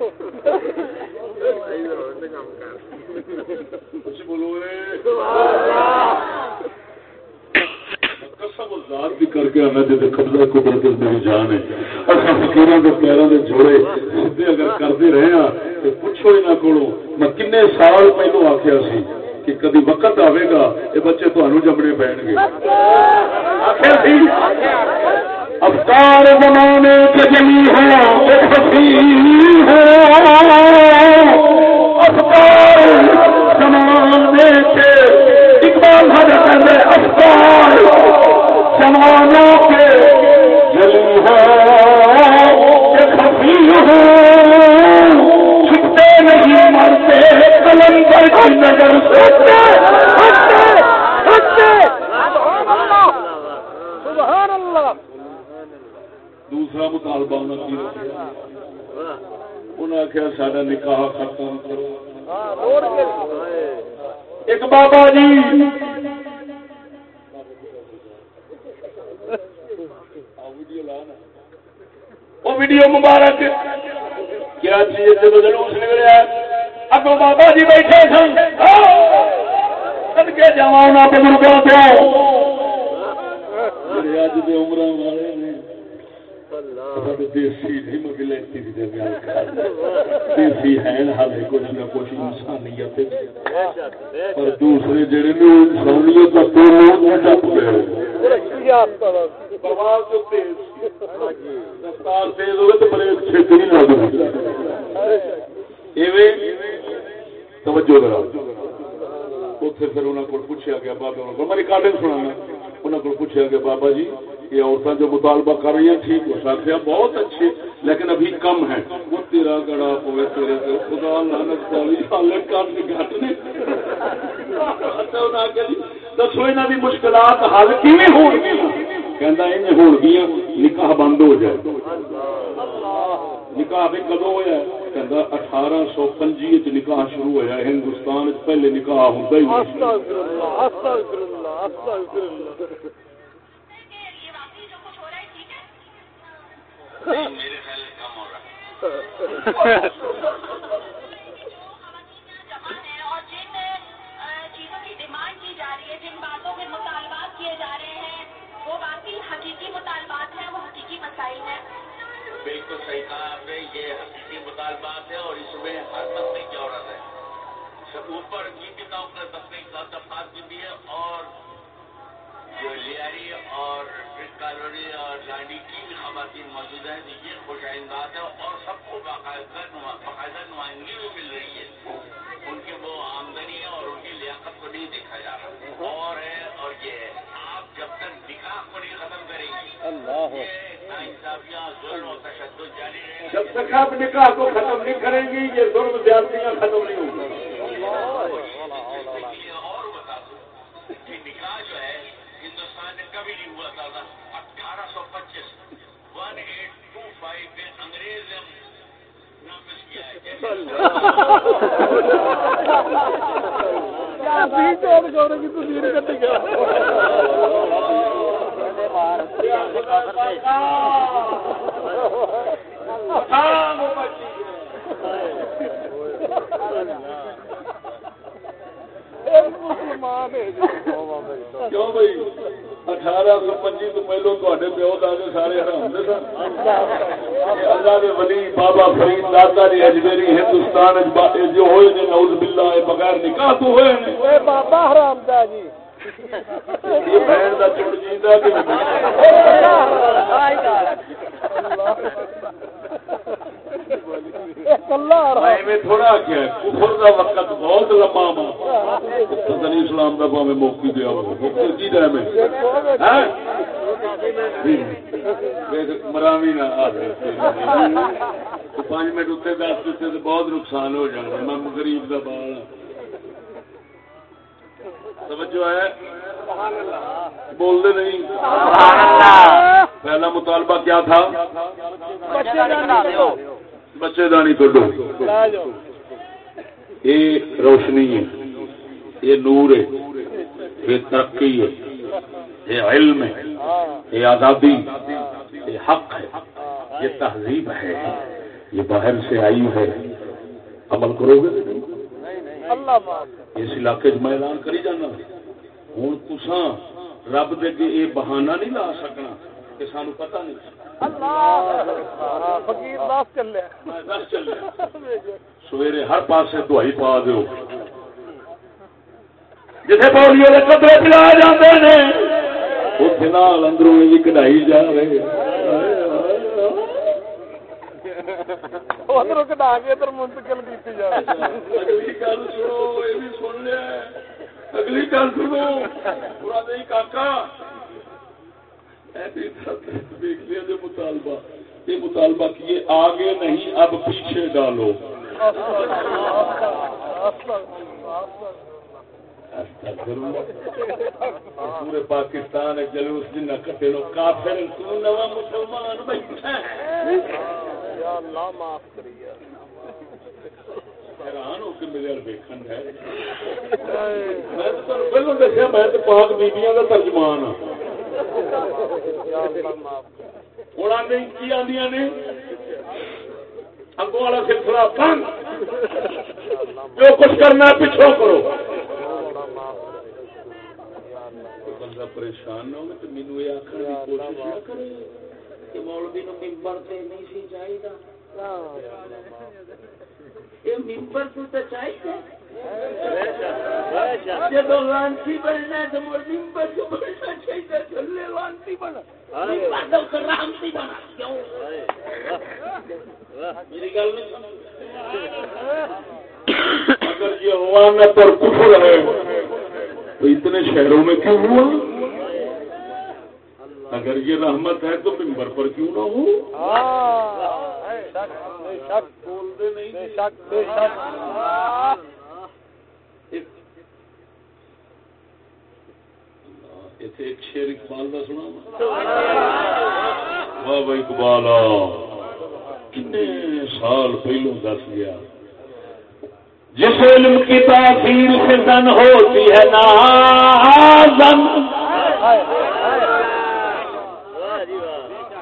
کچھ بولو قسم ذات بھی کر کے آنا جی قبضہ قدرت میری جان ہے اصل فکیروں کے پیروں کے جوڑے سیدھے اگر کرتے رہے ہیں تو پوچھو یہاں کو میں کنے سال پہلو آخیا سی کہ کدی وقت آئے گا یہ بچے تمہوں جمنے پہن گے آخر افکار زمانے کے جمی ہو ایک فقیر ہو افکار زمانے کے، اقبال حضرت کہتے افکار زمانوں کے جلی ہو ایک ہو چھپتے نہیں مرتے قلم پر کی نظر سے۔ دوسرا مطالبہ انہوں نے رکھا۔ انہوں نے آخیا سارا نکاح ختم کرو۔ ایک بابا جی۔ وہ ویڈیو مبارک۔ کیا جی چیز جب جلوس نکلیا اگو بابا جی بیٹھے سن۔ کے جوانا بزرگوں سے اج دے عمر والے نے۔ دیسی نہیں مگلتی دیسی ہے ہالے کچھ نہ کچھ انسانیت پر دوسرے جڑے نے انسانیت کا پورا ٹپ گئے۔ پرواز جو تیز۔ رفتار تیز ہوگی تو بریک چھتی نہیں لگ ایویں توجہ کرا اتنے پھر انہوں کو پوچھا گیا بابا کو میں ریکارڈنگ سنا انہوں کو پوچھا گیا بابا جی یہ عورتیں جو مطالبہ کر رہی ہیں، ٹھیک ہو سکتے ہیں، بہت اچھے لیکن ابھی کم ہے وہ تیرا گڑا پوے تیرے سے، خدا لعنت والی حالت کام کی گھٹ نے اچھا، جی، دسو یہاں کی مشکلات حل کیویں ہو کہندا انج ہون گیاں، نکاح بند ہو جائے۔ نکاح بھی کدو ہوا کہندا اٹھارہ سو پنجی چ نکاح شروع ہوا ہندوستان پہلے نکاح ہوتا ہی استغفر اللہ استغفر اللہ استغفر اللہ یہ واقعی جو کچھ ہو رہا ہے ٹھیک ہے میرے خیال میں کم ہو رہا ہے اور جن چیزوں کی ڈیمانڈ کی جا رہی ہے جن باتوں کے مطالبات کیے جا رہے ہیں وہ واقعی حقیقی مطالبات ہیں وہ حقیقی مسائل ہیں بالکل صحیح کہا آپ نے، یہ حقیقی مطالبات ہے اور اس میں ہر طبقے کی عورت ہے۔ سب اوپر نیچے کا اپنا طبقے کا طبقات کی بھی ہے اور جو لیاری اور کالونی اور لانڈی کی بھی خواتین موجود ہیں یہ خوش آئندات ہے اور سب کو باقاعدہ باقاعدہ نمائندگی بھی مل رہی ہے۔ ان کی وہ آمدنی ہے اور ان کی لیاقت کو نہیں دیکھا جا رہا۔ اور ہے اور یہ ہے آپ جب تک نکاح کو نہیں ختم کریں گے ناانصافیاں ظلم اور تشدد جاری رہے جب تک آپ نکاح کو ختم نہیں کریں گی یہ ظلم زیادتیاں ختم نہیں ہوں گی اور بتا دوں کہ نکاح جو ہے نہیں ہوا تھا اٹھارہ سو پچیس۔ ون ایٹ ٹو فائیو میں انگریز نافذ کیا ہے کیا بھی چور گورے کی تصویر کٹی گیا ایک مسلمان ہے جی کیوں بھائی اٹھارہ سو پچی تو پہلو تے پیو دادے سارے حرام سن اللہ کے ولی بابا فرید جی اجمیری ہندوستان جو ہوئے نے نعوذ باللہ بغیر نکاح تو ہوئے نے بابا حرام دا جی یہ بہن دا چڑ جیندا کہ کلا آ رہا میں تھوڑا کیا کفر دا وقت بہت لمبا ما پتہ نہیں اسلام دا موقع دیا موقع دا میں۔ ہاں؟ مراوی نہ آ پانچ منٹ اتنے دس دیتے تو بہت نقصان ہو جانا۔ میں غریب دا بال ہاں۔ توجہ ہے؟ بول دے نہیں پہلا مطالبہ کیا تھا؟ بچے دانی تو یہ روشنی ہے، یہ نور ہے، یہ ترقی ہے، یہ علم ہے، یہ آزادی، یہ حق ہے، یہ تہذیب ہے۔ یہ باہر سے آئی ہے۔ عمل کرو گے؟ اس علاقے میں اعلان کری جانا۔ ہوں تساں رب دے یہ بہانہ نہیں لا سکنا۔ کہ سانو پتہ نہیں اللہ فقیر دس چلے۔ میں دس چلیا سویرے ہر پاسے دوائی پا دیو۔ جتنے پولیو کے قطرے پلا نال اندروں بھی کٹائی جا رہے ادھر کے منتقل اگلی گل سنو یہ بھی سن لیا اگلی گل سنو۔ پورا نہیں کاکا دیکھ لیا جو مطالبہ۔ یہ مطالبہ کیے آگے نہیں اب پیچھے ڈالو۔ پورے پاکستان جلوس جن کٹے لو کافر نوا مسلمان بیٹھا ہے۔ یا اللہ معاف کریے۔ حیران ہو کے میرے ویکن ہے۔ میں تو تمہیں پہلو دسیا میں تو پاک بیبیاں کا ترجمان ہوں ہوں آدھے کی آدیاں نے اگوں والا سلسلہ بند جو کچھ کرنا ہے پچھو کرو بندہ پریشان ہو تو مینو یہ آخر کی کوشش کرے کہ مولوی نو ممبر تے نہیں سی چاہیے یہ ممبر تو تو چاہیے جب لانسی بننا ہے تو مڑ ممبر تو بننا چاہیے چلے لانسی بنا۔ ممبر تو کرامتی بنا۔ کیوں؟ میری گل نہیں اگر یہ حوانت اور کفر ہے تو اتنے شہروں میں کیوں ہوا؟ اگر یہ رحمت ہے تو ممبر پر کیوں نہ ہو؟ شک بولتے نہیں بے شک بے شک اتنے ایک شیر اقبال کا سنا واہ بھائی اقبال کنے سال پہلو دس گیا جس علم کی تاثیر سے دن ہوتی ہے نازن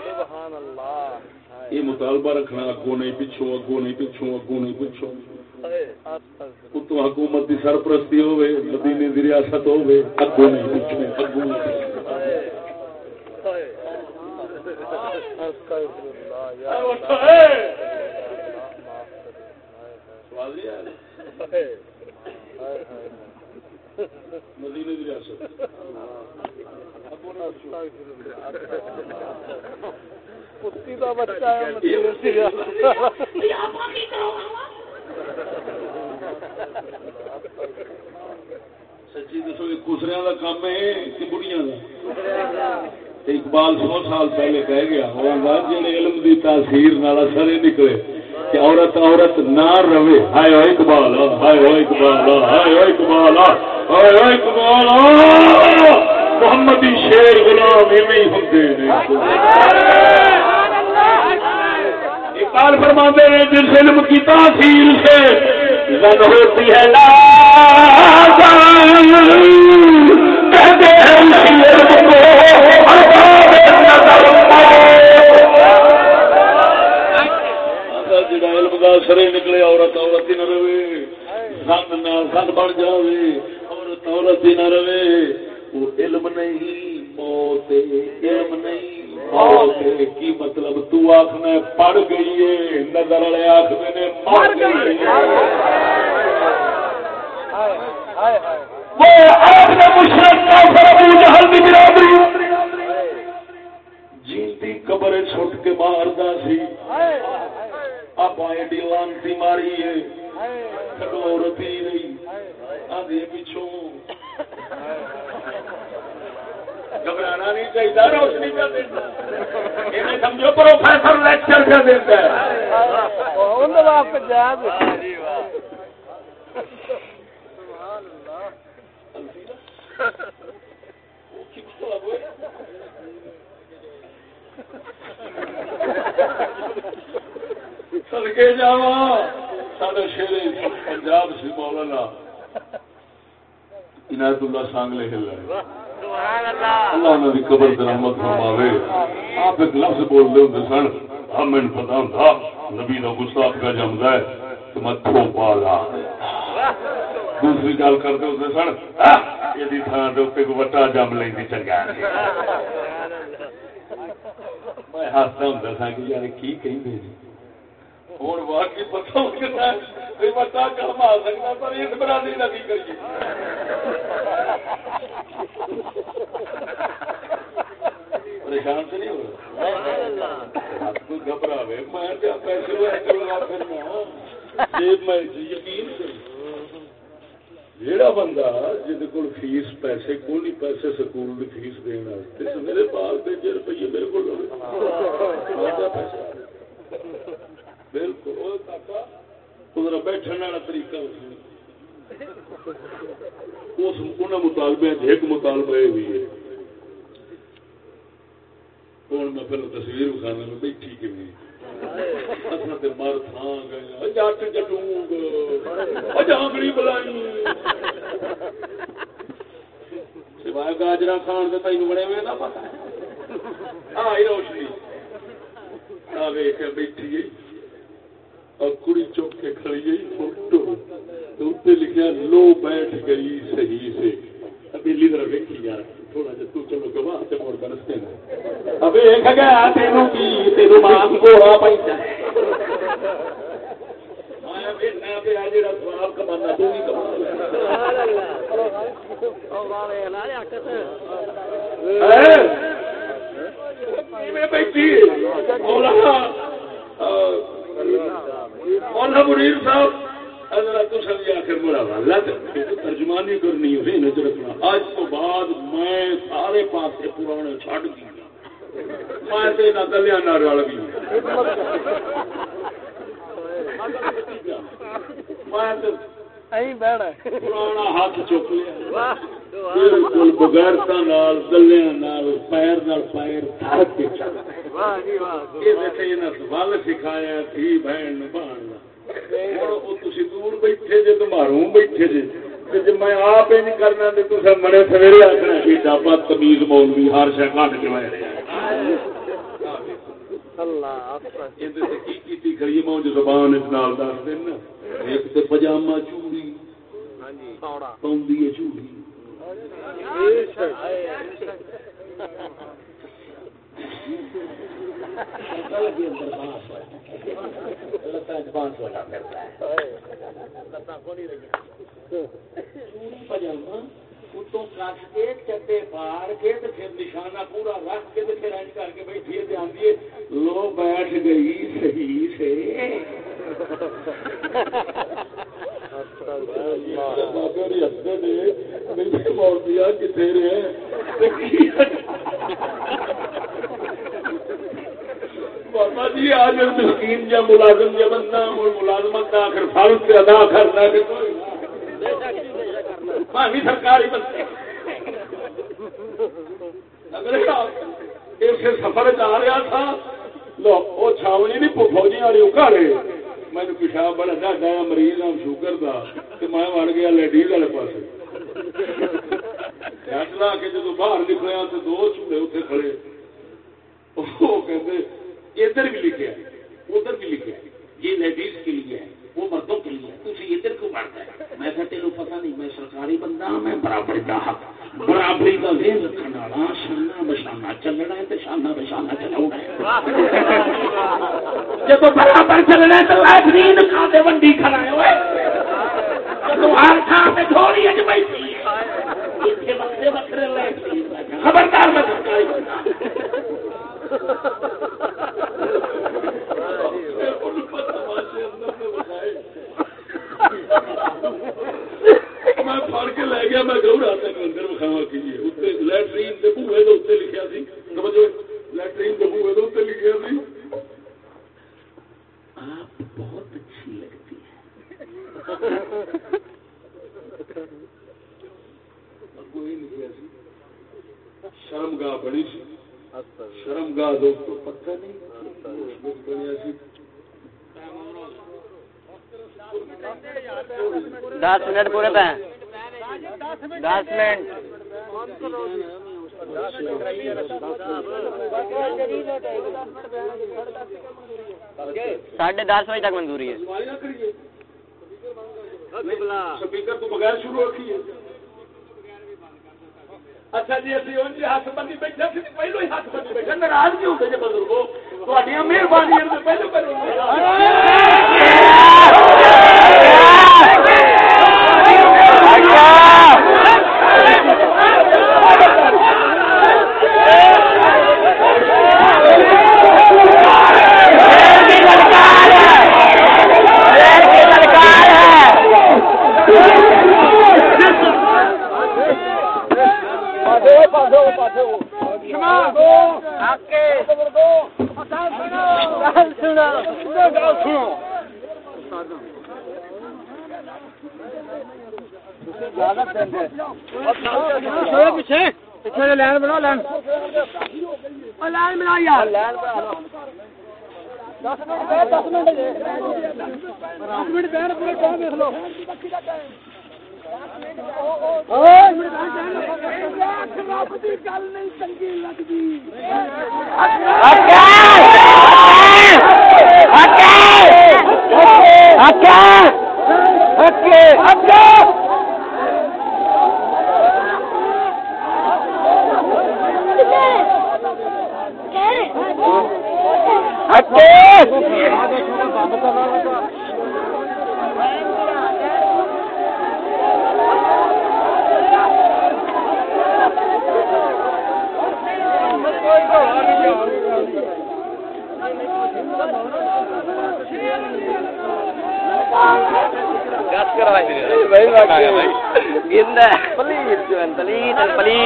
سبحان یہ مطالبہ رکھنا اگوں نہیں پچھوں اگوں نہیں پچھوں اگوں نہیں پچھوں اتو حکومت کی سرپرستی ہوے مدینے کی ریاست ہوے اگوں نہیں اگوں مدینے کی ریاست کتی کا بچہ ہے مدینے سے سچی دسو یہ کا کام ہے کہ بڑھیا کا اقبال سو سال پہلے کہہ گیا ہوگا جن علم دی تاثیر نال اثر ہی نکلے کہ عورت عورت نہ رہے ہائے ہائے اقبال ہائے ہائے اقبال ہائے ہائے اقبال ہائے ہائے اقبال محمدی شیر غلام ایویں ہوندے نے اقبال فرماتے ہیں، جس علم کی تاثیر سے زن ہوتی ہے لازم کہتے ہیں، اسی علم کو جڑا جی علم کا سرے نکلے، عورت عورت ہی نہ رہے۔ سن نہ سن بن جاوے، عورت عورت ہی نہ رہے۔ وہ علم نہیں، موت علم نہیں۔ کی مطلب تو آخنا پڑھ گئی ہے؟ نظر والے آخر نے مر گئی جیتی قبر چھٹ کے ماردا سی۔ آپ لانتی ماری ہے۔ عورت ہی نہیں آدھے پچھوں۔ گھبرانا نہیں چاہیے روشنی کا دینا یہ سمجھو پروفیسر لیکچر کا دیتا ہے ان آپ جائز سڑکے جا سارے شیر پنجاب سے مولانا۔ عنایت اللہ سانگلے ہل رہے اللہ. بھی قبر تے رحمت فرماوے. آپ ایک لفظ بول دے ہوندے سن ہم میں پتہ ہوندا نبی دا گستاخ کا جمدا ہے تو میں تھو پا لا دوسری گل کرتے ہوندے سن یہ تھان کو وٹا جم لیندی چنگا میں ہستا ہوندا سا کہ یار کی کہندے ہوں واقعی پتہ ہوتا ہے بتا کم آ سکتا پر اس برادری کا بھی کریے پریشان تو نہیں ہو رہا کوئی گھبرا میں کیا پیسے لے کروں گا پھر میں یقین جیڑا بندہ جہد کو فیس پیسے کو نہیں پیسے سکول کی فیس دینا میرے پاس بھیجے روپیے میرے کو پیسہ بالکل بیٹھنے والا طریقہ اس مطالبے ایک مطالبہ یہ بھی ہے۔ ہوں میں پہلے تصویر بخانے میں بیٹھی کہ مر تھان گئے۔ جٹ جٹونگ جانگڑی بلائی۔ سوائے گاجرا کھان کے تین بڑے میں پتا۔ آئی روشنی۔ آ ویخ بیٹھی گئی اور کڑی چوک کے کھڑی گئی فوٹو تو اتنے لکھا لو بیٹھ گئی صحیح سے ابھی لیڈر ویکھی یار تھوڑا جا تو چلو گواہ تے مڑ کر رستے میں ابھی ایک گیا تینوں کی تینوں مان کو آ پئی آیا پھر نہ پہ آ جڑا سواب کمانا تو نہیں کمانا بیٹھی مولانا مولانا منیر صاحب ترجمانی کرنی رکھنا۔ اج تو بعد میں سارے پاس پرانے چڈ گیا میں گلیا رل گیا۔ میں پرانا ہاتھ چک لیا بالکل بغیرتا گلیا پیر پیر بل سکھایا تھی بہن بہن دور بیٹھے جی بیٹھے میں آپ کرنا تو مڑے سویرے آخنا ڈابا تمیز مولوی ہر شہ کٹ چلایا زبان دس دن۔ ایک تو پجامہ چوڑی پاؤں چوڑی۔ چٹے پار کے نشانہ پورا رکھ کے پھر کر کے بیٹھی ہے آدھی گئی صحیح سے۔ کتنے بابا جی آج مسکین یا ملازم یا بندہ ملازمت کا آخر فرض سے ادا کرنا سرکاری بندے۔ اسے سفر آ رہا تھا لو وہ چھاونی نہیں فوجی والی اکاڑے میں پیشاب بڑا ڈاڈا مریض ہوں شوگر کا تو میں وڑ گیا لیڈیز والے پاس لا کے جب باہر نکلیا ہاں، تو دو چوڑے اتنے کھڑے۔ وہ کہتے ادھر بھی لکھے ادھر بھی لکھے یہ لیڈیز کے لیے ہے۔ وہ مردوں کے لیے تھی ادھر کیوں پڑھتا ہے۔ میں کہ تیرو پتہ نہیں میں سرکاری بندہ ہوں میں برابری کا حق برابری کا ذہن رکھنے والا شانہ بشانہ چلنا ہے تو شانہ بشانہ چلاؤنا ہے۔ جب برابر چلنا ہے تو لائبرین کھاتے ونڈی کھڑا ہے ہوئے جب ہر تھان پہ تھوڑی اج بیٹھی خبردار میں سرکاری بندہ۔ *laughs* میں پڑھ کے لے گیا، میں گرو رات کلندر بخاوا کیجیے لیٹرین کے بوے کے اتنے لکھا سی۔ سمجھو لیٹرین کے بوے کے اتنے لکھا سی۔ آپ بہت جی۔ سی شرم گاہ بڑی سی۔ شرم گاہ پتہ نہیں۔ بنیا دس منٹ پورے پہ دس منٹ۔ ساڑھے دس بجے تک منظوری ہے۔ سپیکر تو بغیر شروع رکھیے اچھا جی،, جی ہاتھ بندی بیٹھا سی، پہلو ہی ہاتھ بندی بیٹھا ناراض کیوں ہوتے جی بزرگو؟ پہلو۔ کرو پیچھے پیچھے لین بنا لین لین بنا یار لین بنا دس منٹ دس منٹ دس منٹ بہن پورے ٹائم دیکھ لو گل نہیں چنگی لگتی Gas *laughs* இந்த பலி இருக்கு பலி பலி